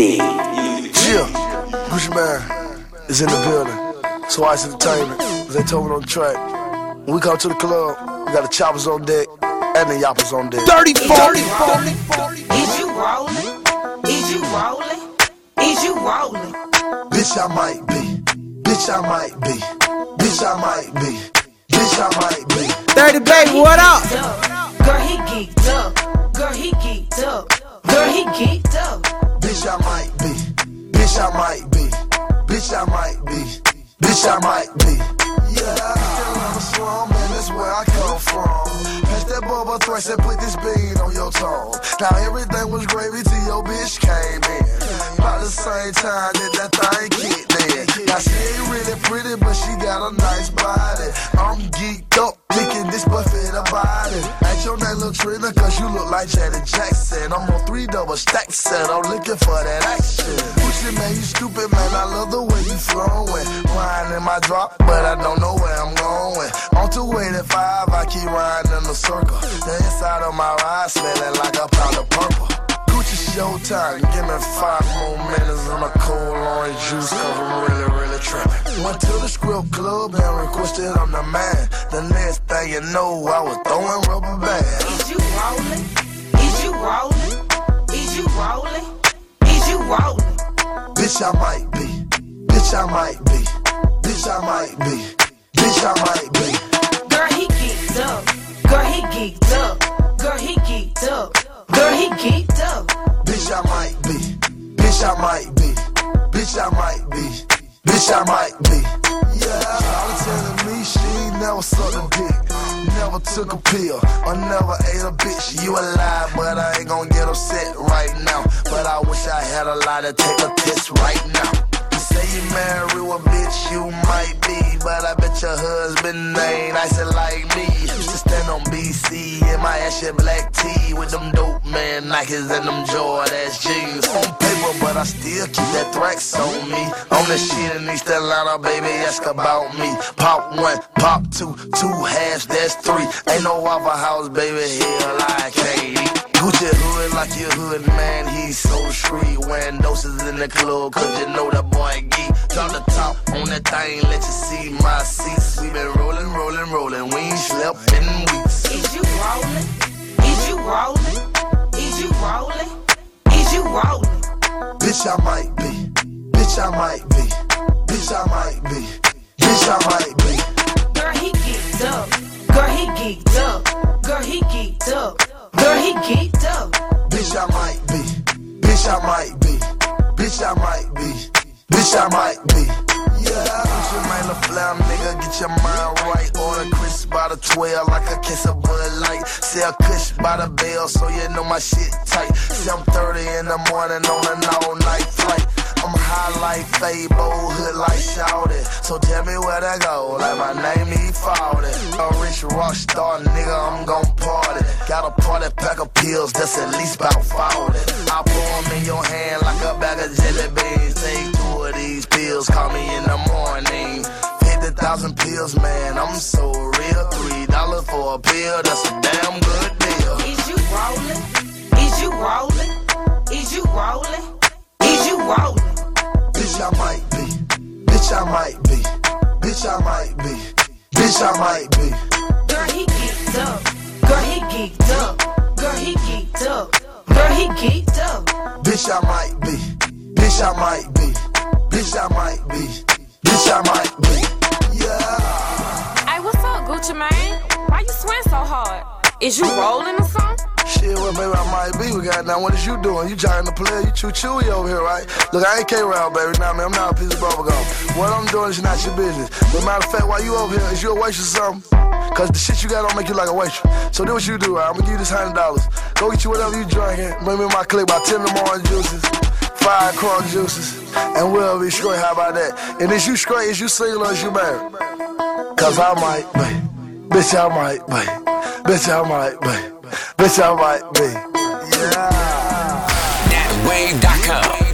be. Yeah, Gucci Mane is in the building. So Icey Entertainment, as they told me on the track. When we come to the club, we got the choppers on deck and the yappers on deck. Dirty Dirty Is you rolling? Is you rolling? Is you rolling? Bitch, I might be. Bitch, I might be. Bitch, I might be. Bitch, I might be. Dirty baby, what up? Girl, he geeked up. Girl, he geeked up. Girl, he geeked up. Bitch, I might be. Bitch, I might be. Bitch, I might be. Bitch, I might be. Yeah, I'm a slum, man, that's where I come from. Pass that bubble thresh and put this bean on your tongue. Now everything was gravy till your bitch came in. About the same time that that thing kicked in. Now she ain't really pretty, but she got a nice body. Name Lil Trina, cause you look like Janet Jackson. I'm on three double stacks, set. I'm looking for that action. Pussy man, you stupid man, I love the way you flowing. Riding in my drop, but I don't know where I'm going. On 285, I keep riding in a circle. The inside of my ride smelling like a pound of purple. Gucci showtime, give me five more minutes on a cold orange juice, cause I'm really, really tripping. Went to the script club and requested I'm the man. The next thing you know, I was throwing rubber bands. Is you rolling? Is you rolling? Is you rolling? Is you rolling? Bitch, I might be. Bitch, I might be. Bitch, I might be. Bitch, I might be. Girl, he geeked up. Girl, he geeked up. Girl, he geeked up. Girl, he geeked up. Bitch, I might be. Bitch, I might be. Bitch, I might be. Bitch, I might be. Yeah, all telling me she never sucked a dick. Never took a pill or never ate a bitch. You a lie, but I ain't gonna get upset right now. But I wish I had a lie to take a piss right now. You say you marry a bitch, you might be, but I bet your husband ain't nice like me. Used to stand on BC in my ass shit black tee with them dope man Nikes and them Jordan ass I still keep that thrax on me. On the shit in East Atlanta, baby, ask about me. Pop one, pop two, two halves, that's three. Ain't no Waffle House, baby, hell I can't. Gucci hood like your hood, man. He's so street. Wearing doses in the club, cause you know that boy geek. Drop the top on that thing, let you see my seats. We been rolling, rolling, rolling. We ain't slept in weeks. Is you rolling? Is you rolling? Is you rolling? Is you rolling? Bitch, I might be. Bitch, I might be. Bitch, I might be. Bitch, I might be. Girl, he geeked up. Girl, he geeked up. Girl, he geeked up. Girl, he geeked up. Bitch, I might be. Bitch, I might be. Bitch, I might be. Bitch, I might be. Flam, nigga. Get your mind right. Order Chris by the 12 like a kiss of Bud Light. Sell Kush by the bell, so you know my shit tight. 7:30 in the morning on an all night flight. I'm high like Fable, hood like Shouted. So tell me where to go, like my name E Fawley. A rich rock star, nigga, I'm gon' party. Got a party pack of pills that's at least about 40. I pour 'em in your hand like a bag of jelly for a pill, that's a damn good deal. Is you rolling? Is you rolling? Is you rolling? Is you rolling? Bitch, I might be. Bitch, I might be. Bitch, I might be. Bitch, I might be. Girl, he geeked up. Girl, he geeked up. Girl, he geeked up. Girl, he geeked up. Bitch, I might be. Bitch, I might be. Bitch, I might be. Bitch, I might be. Yeah. Hey, what's up, Gucci Mane? Why you sweat so hard? Is you rolling or something? Shit, well, baby, I might be. We got now. What is you doing? You trying to play? You choo chewy over here, right? Look, I ain't K round, baby. Nah, man, I'm not a piece of bubble gum. What I'm doing is not your business. But matter of fact, why you over here? Is you a waitress or something? Cause the shit you got don't make you like a waitress. So do what you do, right? I'm gonna give you this hundred dollars. Go get you whatever you drinking. Bring me my click about ten orange juices, five corn juices, and we'll be straight. How about that? And is you straight? Is you single or is you married? Cause I might be. Bitch, I might be. Bitch, I might be. Bitch, I might be. Yeah. Natwave.com.